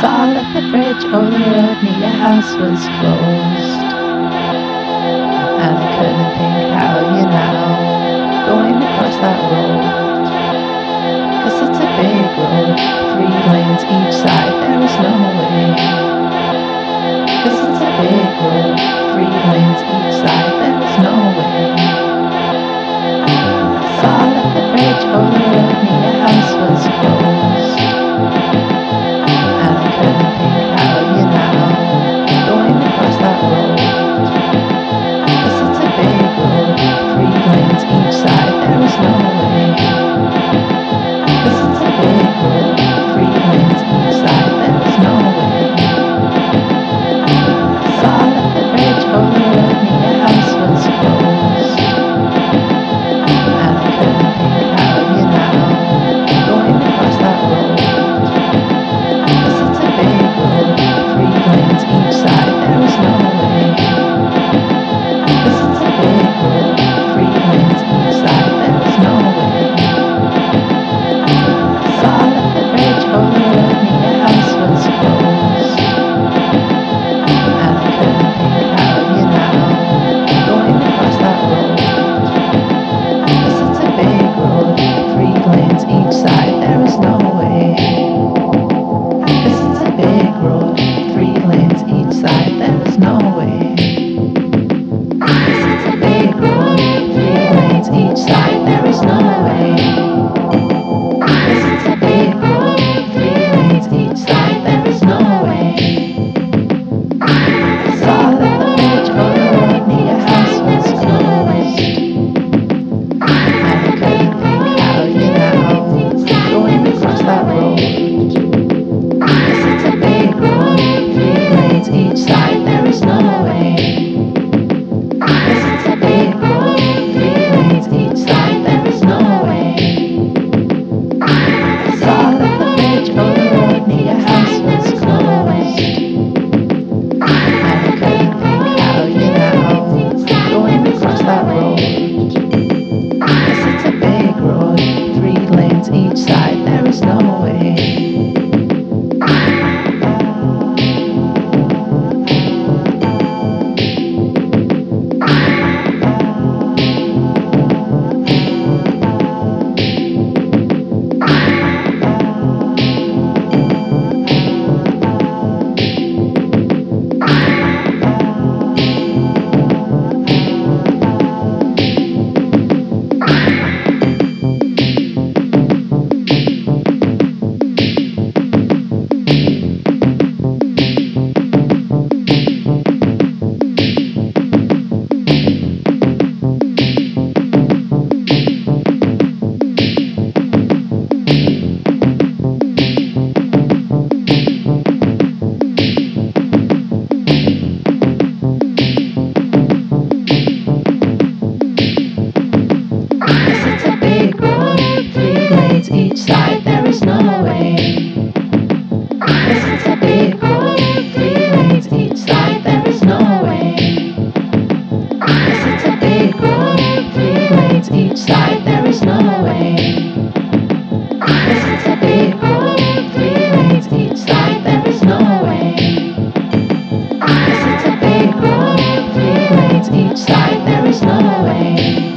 fall off the bridge oh, over the road near your house was closed. And I couldn't think how you're now going across that road. Cause it's a big road, three lanes each side, there is no no way. lanes each side, there is no way. It's like there is no way.